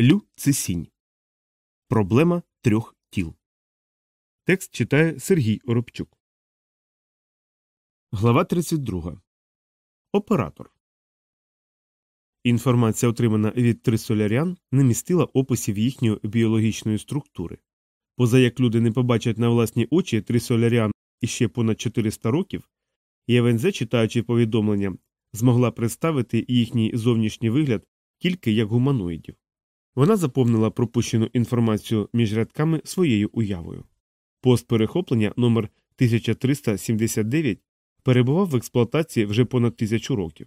Лю Цисінь. Проблема трьох тіл. Текст читає Сергій Оробчук. Глава 32. Оператор. Інформація, отримана від трисолярян, не містила описів їхньої біологічної структури. Поза як люди не побачать на власні очі трисолярян іще понад 400 років, ЄВНЗ, читаючи повідомлення, змогла представити їхній зовнішній вигляд тільки як гуманоїдів. Вона заповнила пропущену інформацію між рядками своєю уявою. Пост перехоплення номер 1379 перебував в експлуатації вже понад тисячу років.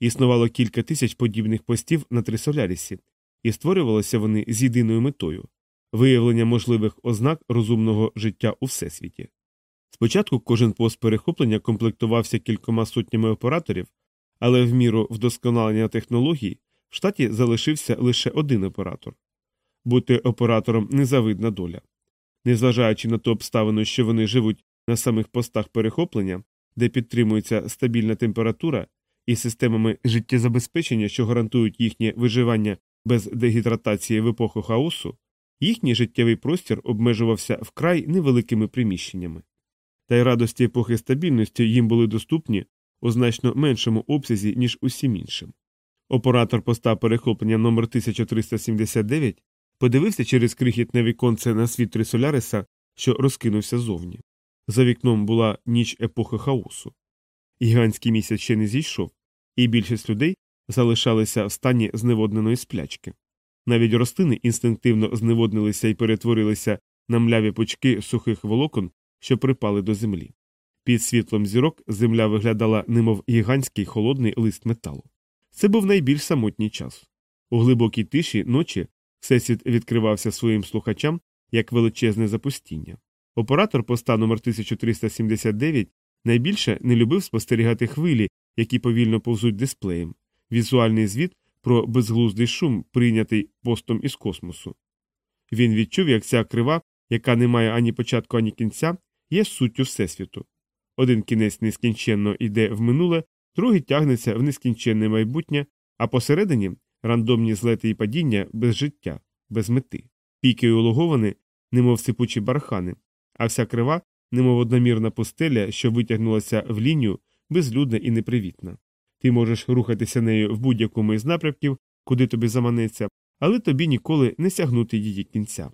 Існувало кілька тисяч подібних постів на Трисолярісі, і створювалися вони з єдиною метою виявлення можливих ознак розумного життя у всесвіті. Спочатку кожен пост перехоплення комплектувався кількома сотнями операторів, але в міру вдосконалення технологій в штаті залишився лише один оператор. Бути оператором незавидна доля. Незважаючи на ту обставину, що вони живуть на самих постах перехоплення, де підтримується стабільна температура, і системами життєзабезпечення, що гарантують їхнє виживання без дегідратації в епоху хаосу, їхній життєвий простір обмежувався вкрай невеликими приміщеннями. Та й радості епохи стабільності їм були доступні у значно меншому обсязі, ніж усім іншим. Оператор поста перехоплення номер 1379 подивився через крихітне віконце на світ Трисоляриса, що розкинувся зовні. За вікном була ніч епохи хаосу. Гігантський місяць ще не зійшов, і більшість людей залишалися в стані зневодненої сплячки. Навіть рослини інстинктивно зневоднилися і перетворилися на мляві пучки сухих волокон, що припали до землі. Під світлом зірок земля виглядала немов гігантський холодний лист металу. Це був найбільш самотній час. У глибокій тиші ночі всесвіт відкривався своїм слухачам як величезне запустіння. Оператор поста номер 1379 найбільше не любив спостерігати хвилі, які повільно повзуть дисплеєм, візуальний звіт про безглуздий шум, прийнятий постом із космосу. Він відчув, як ця крива, яка не має ані початку, ані кінця, є суттю Всесвіту. Один кінець нескінченно йде в минуле, другий тягнеться в нескінченне майбутнє, а посередині рандомні злети і падіння без життя, без мети. Піки улоговани, немов сипучі бархани, а вся крива, немов одномірна пустеля, що витягнулася в лінію, безлюдна і непривітна. Ти можеш рухатися нею в будь-якому із напрямків, куди тобі заманеться, але тобі ніколи не сягнути її кінця.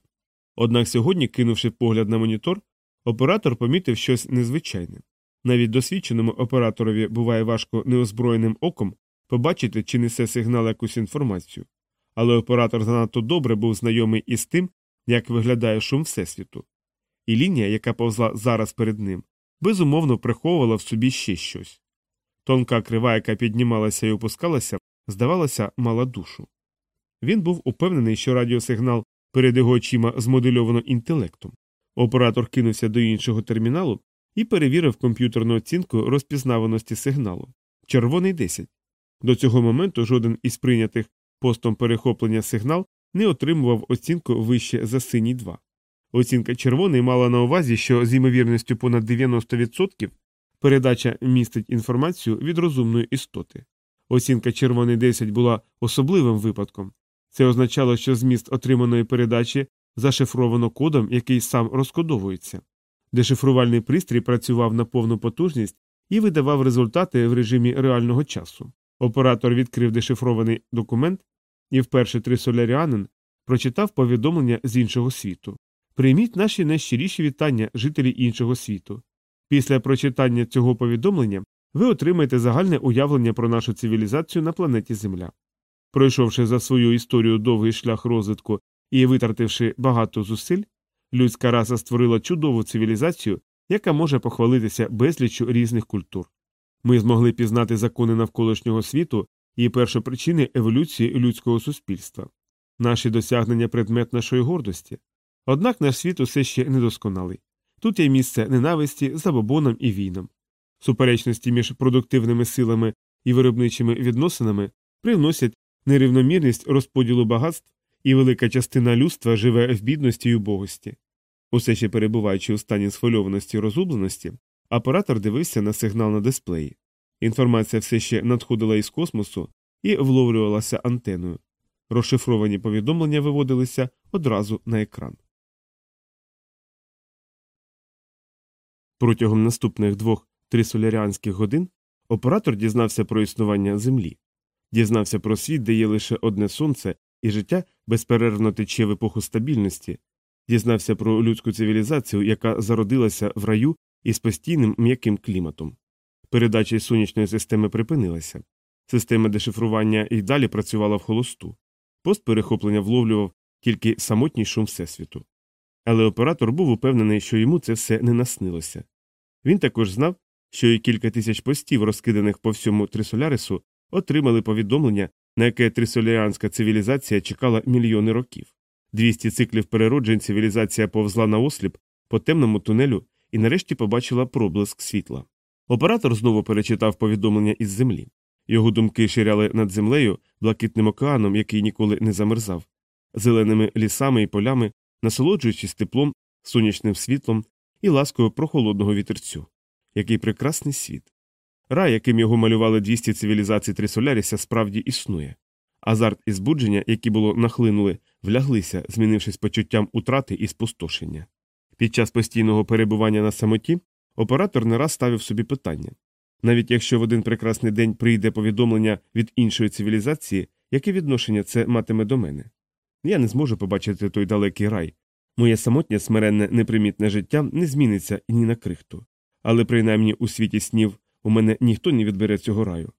Однак сьогодні, кинувши погляд на монітор, оператор помітив щось незвичайне. Навіть досвідченому операторові буває важко неозброєним оком побачити, чи несе сигнал якусь інформацію, але оператор занадто добре був знайомий із тим, як виглядає шум Всесвіту. І лінія, яка повзла зараз перед ним, безумовно приховувала в собі ще щось. Тонка крива, яка піднімалася і опускалася, здавалося, мала душу. Він був упевнений, що радіосигнал перед його очима змодельовано інтелектом. Оператор кинувся до іншого терміналу і перевірив комп'ютерну оцінку розпізнаваності сигналу. Червоний 10. До цього моменту жоден із прийнятих постом перехоплення сигнал не отримував оцінку вище за синій 2. Оцінка червоний мала на увазі, що з ймовірністю понад 90% передача містить інформацію від розумної істоти. Оцінка червоний 10 була особливим випадком. Це означало, що зміст отриманої передачі зашифровано кодом, який сам розкодовується. Дешифрувальний пристрій працював на повну потужність і видавав результати в режимі реального часу. Оператор відкрив дешифрований документ, і вперше трисоляріанин прочитав повідомлення з іншого світу. Прийміть наші найщиріші вітання, жителі іншого світу. Після прочитання цього повідомлення ви отримаєте загальне уявлення про нашу цивілізацію на планеті Земля. Пройшовши за свою історію довгий шлях розвитку і витративши багато зусиль, людська раса створила чудову цивілізацію, яка може похвалитися безліччю різних культур. Ми змогли пізнати закони навколишнього світу і першопричини еволюції людського суспільства, наші досягнення предмет нашої гордості. Однак наш світ усе ще недосконалий. Тут є місце ненависті, забобонам і війнам. Суперечності між продуктивними силами і виробничими відносинами привносять нерівномірність розподілу багатств, і велика частина людства живе в бідності й убогості. Усе ще перебуваючи у стані схвильованості і розгубленості, оператор дивився на сигнал на дисплеї. Інформація все ще надходила із космосу і вловлювалася антеною. Розшифровані повідомлення виводилися одразу на екран. Протягом наступних двох трисоляріанських годин оператор дізнався про існування Землі, дізнався про світ, де є лише одне сонце, і життя безперервно тече в епоху стабільності, дізнався про людську цивілізацію, яка зародилася в раю із постійним м'яким кліматом. Передача із сонячної системи припинилася. Система дешифрування і далі працювала в холосту. Пост перехоплення вловлював тільки самотній шум Всесвіту. Але оператор був упевнений, що йому це все не наснилося. Він також знав, що і кілька тисяч постів, розкиданих по всьому Трисолярису, отримали повідомлення, на яке трисоляріанська цивілізація чекала мільйони років. 200 циклів перероджень цивілізація повзла на осліп по темному тунелю і нарешті побачила проблиск світла. Оператор знову перечитав повідомлення із землі. Його думки ширяли над землею, блакитним океаном, який ніколи не замерзав, зеленими лісами і полями, насолоджуючись теплом, сонячним світлом і ласкою прохолодного вітерцю. Який прекрасний світ. Рай, яким його малювали 200 цивілізацій Трисоляріса, справді існує. Азарт і збудження, які було нахлинули, вляглися, змінившись почуттям утрати і спустошення. Під час постійного перебування на самоті оператор не раз ставив собі питання навіть якщо в один прекрасний день прийде повідомлення від іншої цивілізації, яке відношення це матиме до мене? Я не зможу побачити той далекий рай. Моє самотнє смиренне непримітне життя не зміниться ні на крихту. Але принаймні у світі снів у мене ніхто не відбере цього раю.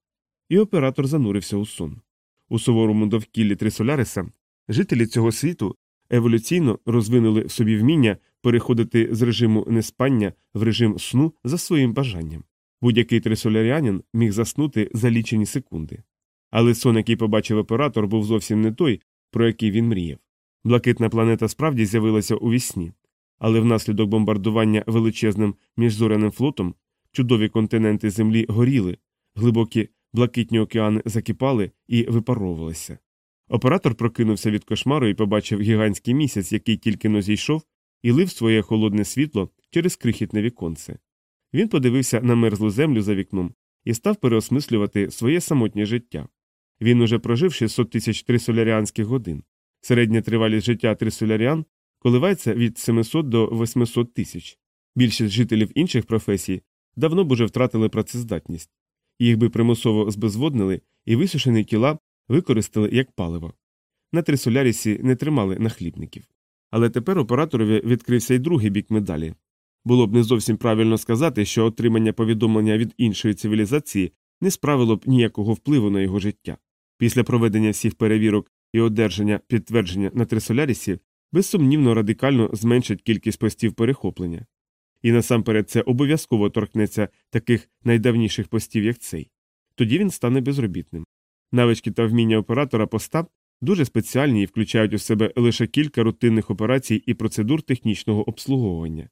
І оператор занурився у сон. У суворому довкіллі Трисоляриса жителі цього світу еволюційно розвинули в собі вміння переходити з режиму неспання в режим сну за своїм бажанням. Будь-який трисолярянин міг заснути за лічені секунди. Але сон, який побачив оператор, був зовсім не той, про який він мріяв. Блакитна планета справді з'явилася у вісні, але внаслідок бомбардування величезним міжзоряним флотом чудові континенти Землі горіли, глибокі блакитні океани закипали і випаровувалися. Оператор прокинувся від кошмару і побачив гігантський місяць, який тільки но зійшов, і лив своє холодне світло через крихітне віконце. Він подивився на мерзлу землю за вікном і став переосмислювати своє самотнє життя. Він уже прожив 600 тисяч трисоляріанських годин. Середня тривалість життя трисоляріан коливається від 700 до 800 тисяч. Більшість жителів інших професій давно б уже втратили працездатність. Їх би примусово збезводнили і висушені тіла використали як паливо. На трисолярісі не тримали нахлібників. Але тепер операторові відкрився й другий бік медалі. Було б не зовсім правильно сказати, що отримання повідомлення від іншої цивілізації не справило б ніякого впливу на його життя. Після проведення всіх перевірок і одержання підтвердження на Трисолярісі безсумнівно радикально зменшить кількість постів перехоплення. І насамперед це обов'язково торкнеться таких найдавніших постів, як цей. Тоді він стане безробітним. Навички та вміння оператора поста дуже спеціальні і включають у себе лише кілька рутинних операцій і процедур технічного обслуговування.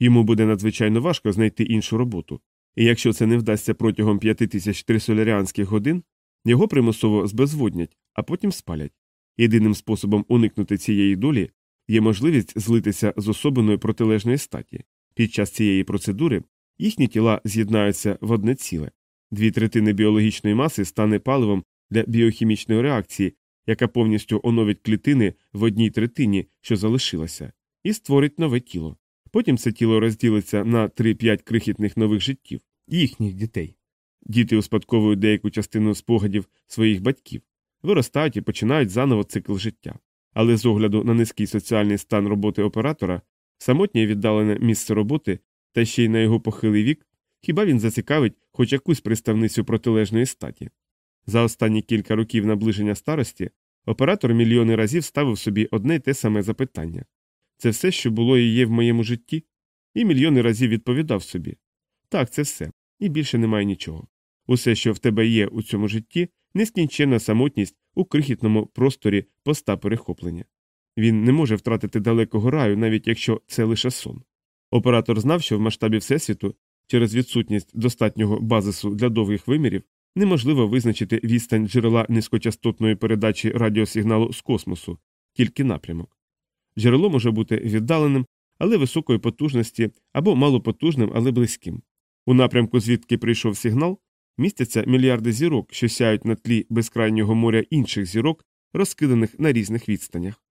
Йому буде надзвичайно важко знайти іншу роботу, і якщо це не вдасться протягом 5300 соляріанських годин, його примусово збезводнять, а потім спалять. Єдиним способом уникнути цієї долі є можливість злитися з особиною протилежної статі. Під час цієї процедури їхні тіла з'єднаються в одне ціле. Дві третини біологічної маси стане паливом для біохімічної реакції, яка повністю оновить клітини в одній третині, що залишилася, і створить нове тіло. Потім це тіло розділиться на 3-5 крихітних нових життів, їхніх дітей. Діти успадковують деяку частину спогадів своїх батьків, виростають і починають заново цикл життя. Але з огляду на низький соціальний стан роботи оператора, самотнє віддалене місце роботи та ще й на його похилий вік, хіба він зацікавить хоч якусь представницю протилежної статі. За останні кілька років наближення старості оператор мільйони разів ставив собі одне й те саме запитання це все, що було і є в моєму житті, і мільйони разів відповідав собі так, це все, і більше немає нічого. Усе, що в тебе є у цьому житті, нескінченна самотність у крихітному просторі поста перехоплення. Він не може втратити далекого раю, навіть якщо це лише сон. Оператор знав, що в масштабі Всесвіту через відсутність достатнього базису для довгих вимірів неможливо визначити відстань джерела низькочастотної передачі радіосигналу з космосу, тільки напрямок. Джерело може бути віддаленим, але високої потужності або малопотужним, але близьким. У напрямку, звідки прийшов сигнал, містяться мільярди зірок, що сяють на тлі безкрайнього моря інших зірок, розкиданих на різних відстанях.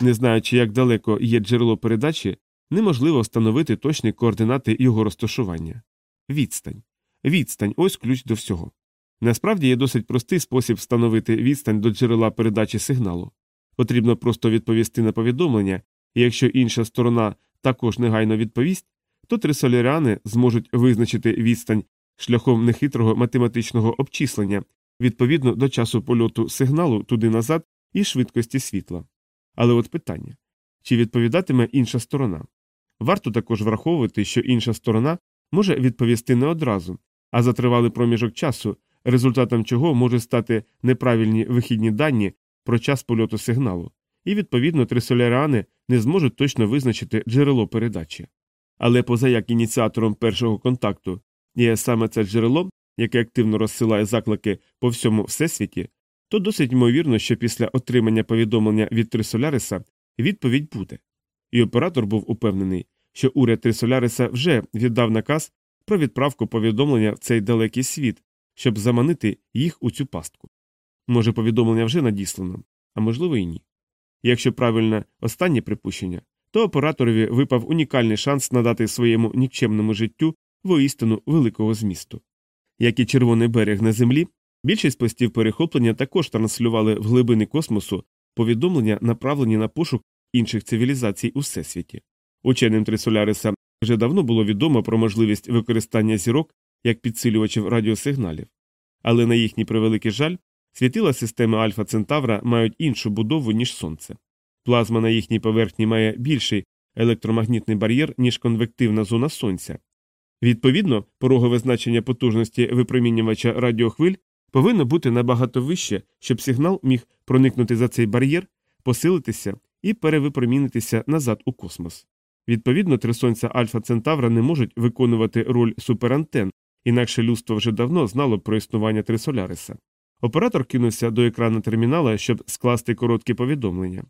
Не знаючи, як далеко є джерело передачі, неможливо встановити точні координати його розташування. Відстань. Відстань ось ключ до всього. Насправді є досить простий спосіб встановити відстань до джерела передачі сигналу. Потрібно просто відповісти на повідомлення, і якщо інша сторона також негайно відповість, то трисоляріани зможуть визначити відстань шляхом нехитрого математичного обчислення відповідно до часу польоту сигналу туди назад і швидкості світла. Але от питання чи відповідатиме інша сторона? Варто також враховувати, що інша сторона може відповісти не одразу, а за тривалий проміжок часу, результатом чого можуть стати неправильні вихідні дані про час польоту сигналу, і відповідно трисоляріани не зможуть точно визначити джерело передачі. Але поза як ініціатором першого контакту є саме це джерело, яке активно розсилає заклики по всьому всесвіті, то досить ймовірно, що після отримання повідомлення від Трисоляриса відповідь буде. І оператор був упевнений, що уряд Трисоляриса вже віддав наказ про відправку повідомлення в цей далекий світ, щоб заманити їх у цю пастку. Може, повідомлення вже надіслано, а можливо і ні. Якщо правильне останнє припущення, то операторові випав унікальний шанс надати своєму нікчемному життю воістину великого змісту. Як і червоний берег на землі, більшість постів перехоплення також транслювали в глибини космосу повідомлення, направлені на пошук інших цивілізацій у всесвіті. Ученим Трисоляриса вже давно було відомо про можливість використання зірок як підсилювачів радіосигналів, але на їхній превеликий жаль світила системи Альфа Центавра мають іншу будову, ніж Сонце. Плазма на їхній поверхні має більший електромагнітний бар'єр, ніж конвективна зона Сонця. Відповідно, порогове значення потужності випромінювача радіохвиль повинно бути набагато вище, щоб сигнал міг проникнути за цей бар'єр, посилитися і перевипромінитися назад у космос. Відповідно, три сонця Альфа Центавра не можуть виконувати роль суперантен, інакше людство вже давно знало про існування Трисоляриса. Оператор кинувся до екрану термінала, щоб скласти короткі повідомлення.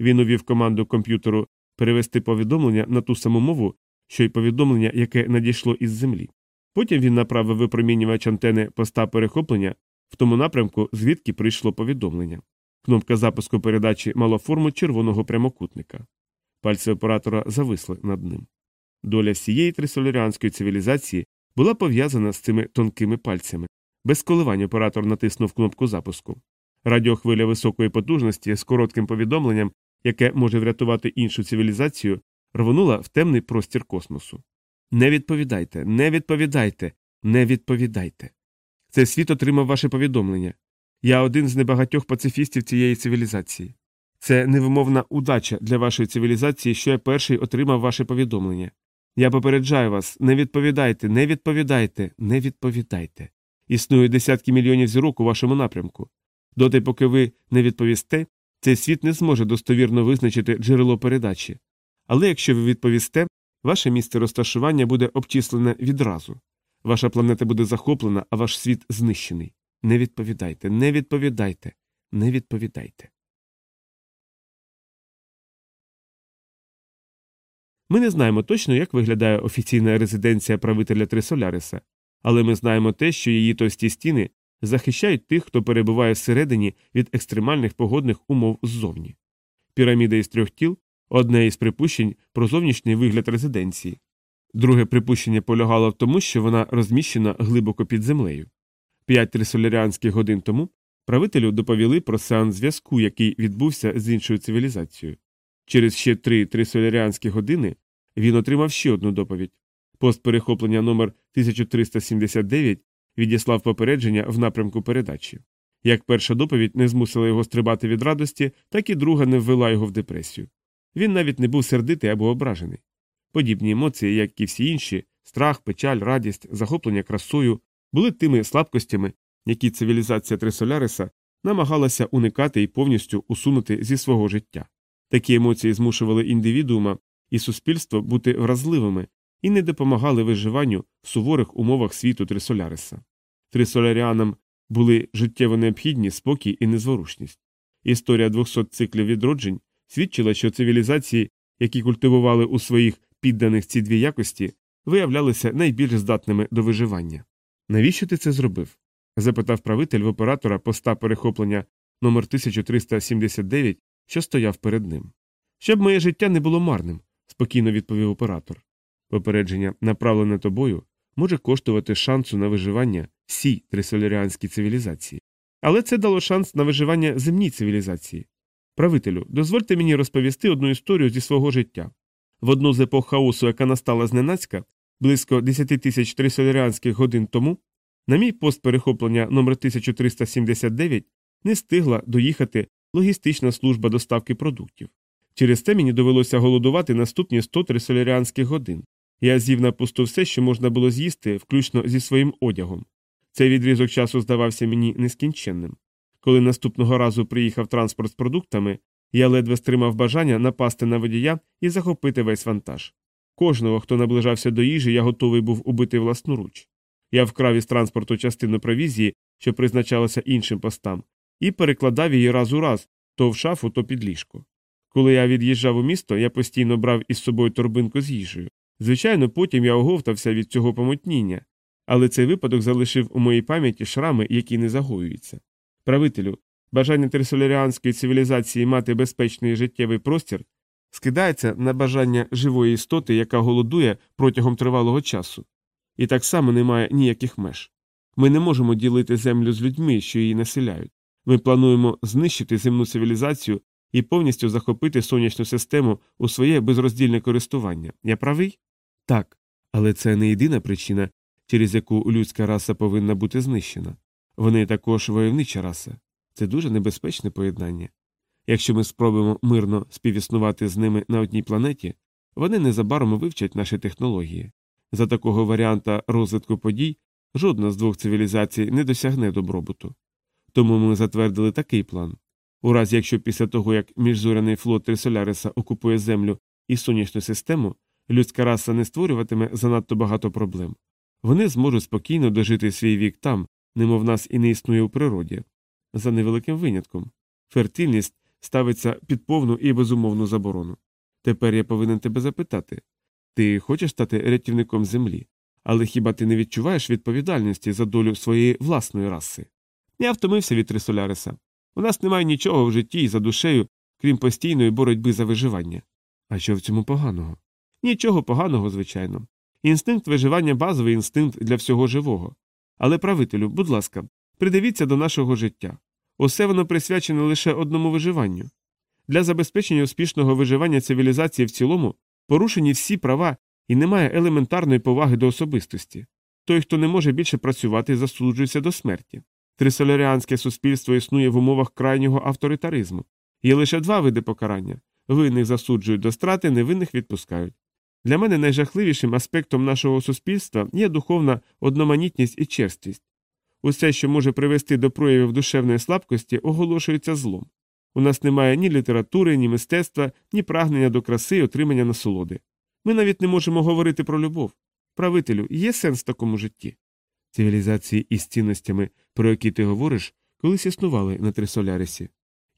Він увів команду комп'ютеру перевести повідомлення на ту саму мову, що й повідомлення, яке надійшло із землі. Потім він направив випромінювач антени поста перехоплення в тому напрямку, звідки прийшло повідомлення. Кнопка запуску передачі мала форму червоного прямокутника. Пальці оператора зависли над ним. Доля всієї трисоляріанської цивілізації була пов'язана з цими тонкими пальцями. Без коливань оператор натиснув кнопку запуску. Радіохвиля високої потужності з коротким повідомленням, яке може врятувати іншу цивілізацію, рвонула в темний простір космосу. Не відповідайте, не відповідайте, не відповідайте. Цей світ отримав ваше повідомлення. Я один з небагатьох пацифістів цієї цивілізації. Це невимовна удача для вашої цивілізації, що я перший отримав ваше повідомлення. Я попереджаю вас, не відповідайте, не відповідайте, не відповідайте. Існує десятки мільйонів зірок у вашому напрямку. Доти, поки ви не відповісте, цей світ не зможе достовірно визначити джерело передачі. Але якщо ви відповісте, ваше місце розташування буде обчислене відразу. Ваша планета буде захоплена, а ваш світ знищений. Не відповідайте, не відповідайте, не відповідайте. Ми не знаємо точно, як виглядає офіційна резиденція правителя Трисоляриса, але ми знаємо те, що її товсті стіни захищають тих, хто перебуває всередині від екстремальних погодних умов ззовні. Піраміда із трьох тіл одне із припущень про зовнішній вигляд резиденції. Друге припущення полягало в тому, що вона розміщена глибоко під землею. П'ять трисоляріанських годин тому правителю доповіли про сеанс зв'язку, який відбувся з іншою цивілізацією. Через ще три трисоляріанські години він отримав ще одну доповідь. Пост перехоплення номер 1379 відіслав попередження в напрямку передачі. Як перша доповідь не змусила його стрибати від радості, так і друга не ввела його в депресію. Він навіть не був сердитий або ображений. Подібні емоції, як і всі інші страх, печаль, радість, захоплення красою, були тими слабкостями, які цивілізація Трисоляриса намагалася уникати і повністю усунути зі свого життя. Такі емоції змушували індивідуума і суспільство бути вразливими і не допомагали виживанню в суворих умовах світу Трисоляриса. Трисоляріанам були життєво необхідні спокій і незворушність. Історія 200 циклів відроджень свідчила, що цивілізації, які культивували у своїх підданих ці дві якості, виявлялися найбільш здатними до виживання. Навіщо ти це зробив? запитав правитель в оператора поста перехоплення номер 1379, що стояв перед ним. Щоб моє життя не було марним, спокійно відповів оператор. Попередження, направлене тобою, може коштувати шансу на виживання всій трисоляріанській цивілізації. Але це дало шанс на виживання земній цивілізації. Правителю, дозвольте мені розповісти одну історію зі свого життя. В одну з епох хаосу, яка настала зненацька, близько 10 тисяч трисоляріанських годин тому, на мій пост перехоплення номер 1379 не встигла доїхати логістична служба доставки продуктів. Через це мені довелося голодувати наступні 100 трисоляріанських годин. Я з'їв на пусту все, що можна було з'їсти, включно зі своїм одягом. Цей відрізок часу здавався мені нескінченним. Коли наступного разу приїхав транспорт з продуктами, я ледве стримав бажання напасти на водія і захопити весь вантаж. Кожного, хто наближався до їжі, я готовий був убити власноруч. Я вкрав із транспорту частину провізії, що призначалася іншим постам, і перекладав її раз у раз то в шафу, то під ліжко. Коли я від'їжджав у місто, я постійно брав із собою торбинку з їжею. Звичайно, потім я оговтався від цього помутніння, але цей випадок залишив у моїй пам'яті шрами, які не загоюються. Правителю, бажання трисоляріанської цивілізації мати безпечний життєвий простір скидається на бажання живої істоти, яка голодує протягом тривалого часу, і так само немає ніяких меж. Ми не можемо ділити землю з людьми, що її населяють. Ми плануємо знищити земну цивілізацію і повністю захопити сонячну систему у своє безроздільне користування. Я правий? Так. Але це не єдина причина, через яку людська раса повинна бути знищена. Вони також войовнича раса. Це дуже небезпечне поєднання. Якщо ми спробуємо мирно співіснувати з ними на одній планеті, вони незабаром вивчать наші технології. За такого варіанта розвитку подій жодна з двох цивілізацій не досягне добробуту. Тому ми затвердили такий план. У разі якщо після того, як міжзоряний флот Трисоляриса окупує Землю і сонячну систему, людська раса не створюватиме занадто багато проблем. Вони зможуть спокійно дожити свій вік там, немов нас і не існує у природі. За невеликим винятком. Фертильність ставиться під повну і безумовну заборону. Тепер я повинен тебе запитати ти хочеш стати рятівником землі, але хіба ти не відчуваєш відповідальності за долю своєї власної раси? Я втомився від Трисоляриса. У нас немає нічого в житті і за душею, крім постійної боротьби за виживання. А що в цьому поганого? Нічого поганого, звичайно. Інстинкт виживання базовий інстинкт для всього живого. Але, правителю, будь ласка, придивіться до нашого життя. Усе воно присвячене лише одному виживанню. Для забезпечення успішного виживання цивілізації в цілому порушені всі права і немає елементарної поваги до особистості. Той, хто не може більше працювати, засуджується до смерті. Трисоляріанське суспільство існує в умовах крайнього авторитаризму. Є лише два види покарання винних засуджують до страти, невинних відпускають. Для мене найжахливішим аспектом нашого суспільства є духовна одноманітність і черствість. Усе, що може привести до проявів душевної слабкості, оголошується злом. У нас немає ні літератури, ні мистецтва, ні прагнення до краси і отримання насолоди. Ми навіть не можемо говорити про любов. Правителю, є сенс в такому житті. Цивілізації із цінностями, про які ти говориш, колись існували на Трисолярисі.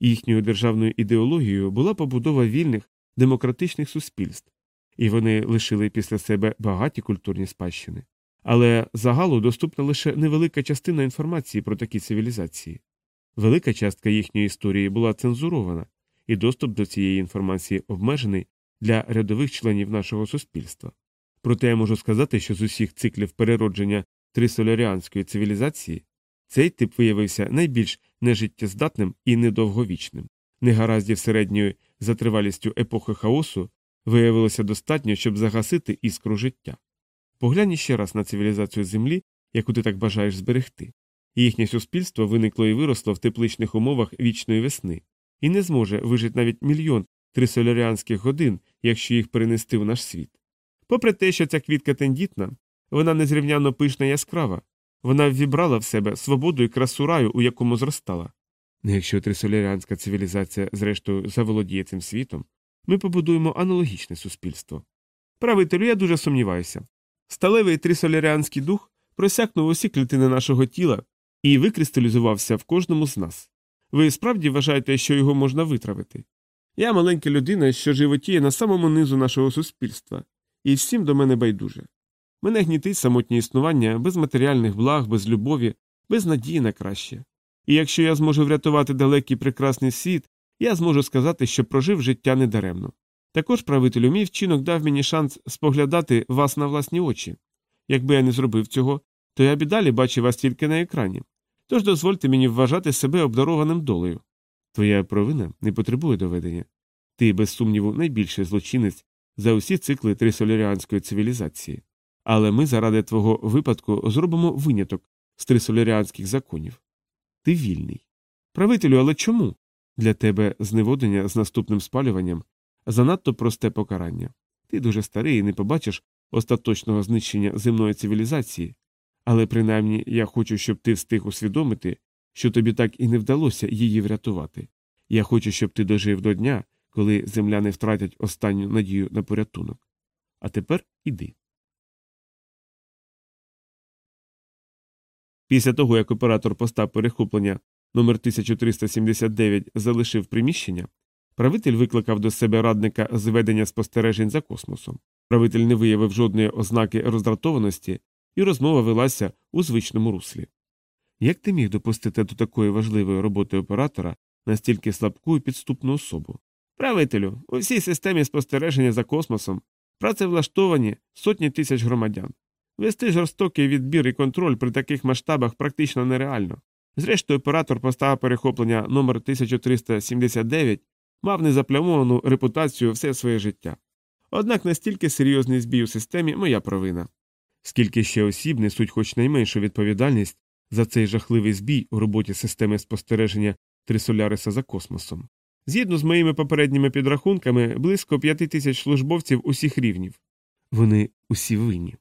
Їхньою державною ідеологією була побудова вільних, демократичних суспільств, і вони лишили після себе багаті культурні спадщини. Але загалу доступна лише невелика частина інформації про такі цивілізації. Велика частка їхньої історії була цензурована, і доступ до цієї інформації обмежений для рядових членів нашого суспільства. Проте я можу сказати, що з усіх циклів переродження трисоляріанської цивілізації цей тип виявився найбільш нежиттєздатним і недовговічним. Негараздів середньої за тривалістю епохи хаосу виявилося достатньо, щоб загасити іскру життя. Поглянь ще раз на цивілізацію Землі, яку ти так бажаєш зберегти. Їхнє суспільство виникло і виросло в тепличних умовах вічної весни, і не зможе вижити навіть мільйон трисоляріанських годин, якщо їх перенести в наш світ. Попри те, що ця квітка тендітна, вона незрівняно пишна і яскрава, вона ввібрала в себе свободу і красу раю, у якому зростала. Якщо трисоляріанська цивілізація, зрештою, заволодіє цим світом, ми побудуємо аналогічне суспільство. Правителю, я дуже сумніваюся. Сталевий трисоляріанський дух просякнув усі клітини нашого тіла і викристалізувався в кожному з нас. Ви справді вважаєте, що його можна витравити? Я маленька людина, що животіє на самому низу нашого суспільства, і всім до мене байдуже. Мене гнітить самотнє існування без матеріальних благ, без любові, без надії на краще. І якщо я зможу врятувати далекий прекрасний світ, я зможу сказати, що прожив життя недаремно. Також, правителю, мій вчинок дав мені шанс споглядати вас на власні очі. Якби я не зробив цього, то я б і далі бачив вас тільки на екрані. Тож дозвольте мені вважати себе обдарованим долею. Твоя провина не потребує доведення. Ти, без сумніву, найбільший злочинець за усі цикли трисоляріанської цивілізації. Але ми заради твого випадку зробимо виняток з трисоляріанських законів. Ти вільний. Правителю, але чому? Для тебе зневодення з наступним спалюванням занадто просте покарання. Ти дуже старий і не побачиш остаточного знищення земної цивілізації, але принаймні я хочу, щоб ти встиг усвідомити, що тобі так і не вдалося її врятувати. Я хочу, щоб ти дожив до дня, коли земляни втратять останню надію на порятунок. А тепер іди. Після того, як оператор постав перехоплення номер 1379 залишив приміщення, правитель викликав до себе радника з ведення спостережень за космосом. Правитель не виявив жодної ознаки роздратованості, і розмова велася у звичному руслі. Як ти міг допустити до такої важливої роботи оператора настільки слабку і підступну особу? Правителю, у всій системі спостереження за космосом працевлаштовані сотні тисяч громадян. Вести жорстокий відбір і контроль при таких масштабах практично нереально. Зрештою, оператор поставив перехоплення номер 1379 мав незаплямовану репутацію все своє життя. Однак настільки серйозний збій у системі моя провина. Скільки ще осіб несуть хоч найменшу відповідальність за цей жахливий збій у роботі системи спостереження Трисоляриса за космосом. Згідно з моїми попередніми підрахунками, близько п'яти тисяч службовців усіх рівнів. Вони усі винні.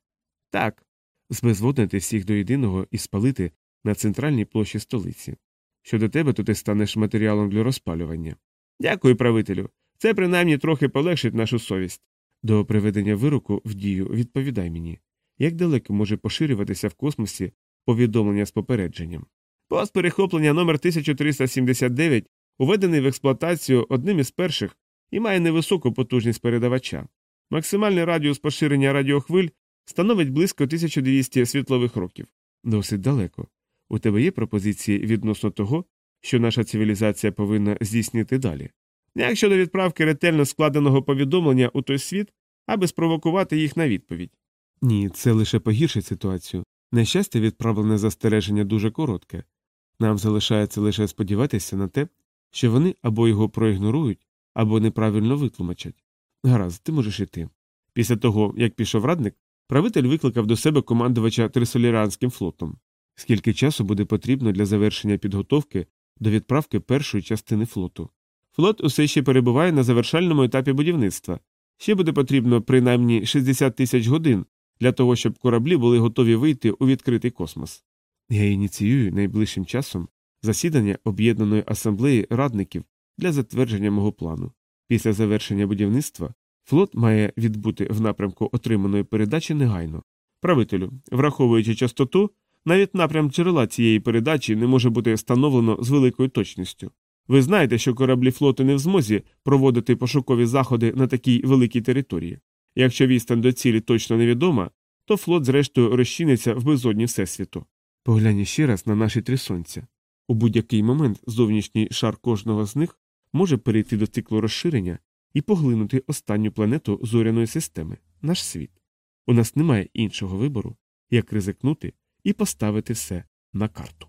Так, збезводнити всіх до єдиного і спалити на центральній площі столиці. Щодо тебе, то ти станеш матеріалом для розпалювання. Дякую, правителю. Це принаймні трохи полегшить нашу совість. До приведення вироку в дію відповідай мені, як далеко може поширюватися в космосі повідомлення з попередженням. Пост перехоплення номер 1379 уведений в експлуатацію одним із перших і має невисоку потужність передавача. Максимальний радіус поширення радіохвиль становить близько 1200 світлових років. Досить далеко. У тебе є пропозиції відносно того, що наша цивілізація повинна здійснити далі. Як щодо відправки ретельно складеного повідомлення у той світ, аби спровокувати їх на відповідь? Ні, це лише погіршить ситуацію. Нещастя, відправлене застереження дуже коротке. Нам залишається лише сподіватися на те, що вони або його проігнорують, або неправильно витлумачать. Гаразд, ти можеш іти. Після того, як пішов радник, правитель викликав до себе командувача Трисоліранським флотом. Скільки часу буде потрібно для завершення підготовки до відправки першої частини флоту? Флот усе ще перебуває на завершальному етапі будівництва. Ще буде потрібно принаймні 60 тисяч годин для того, щоб кораблі були готові вийти у відкритий космос. Я ініціюю найближчим часом засідання об'єднаної асамблеї радників для затвердження мого плану. Після завершення будівництва флот має відбути в напрямку отриманої передачі негайно. Правителю, враховуючи частоту, навіть напрям джерела цієї передачі не може бути встановлено з великою точністю. Ви знаєте, що кораблі флоту не в змозі проводити пошукові заходи на такій великій території. Якщо відстань до цілі точно невідома, то флот, зрештою, розчиниться в безодні Всесвіту. Поглянь ще раз на наші три сонця. У будь-який момент зовнішній шар кожного з них може перейти до циклу розширення і поглинути останню планету зоряної системи наш світ. У нас немає іншого вибору, як ризикнути і поставити все на карту.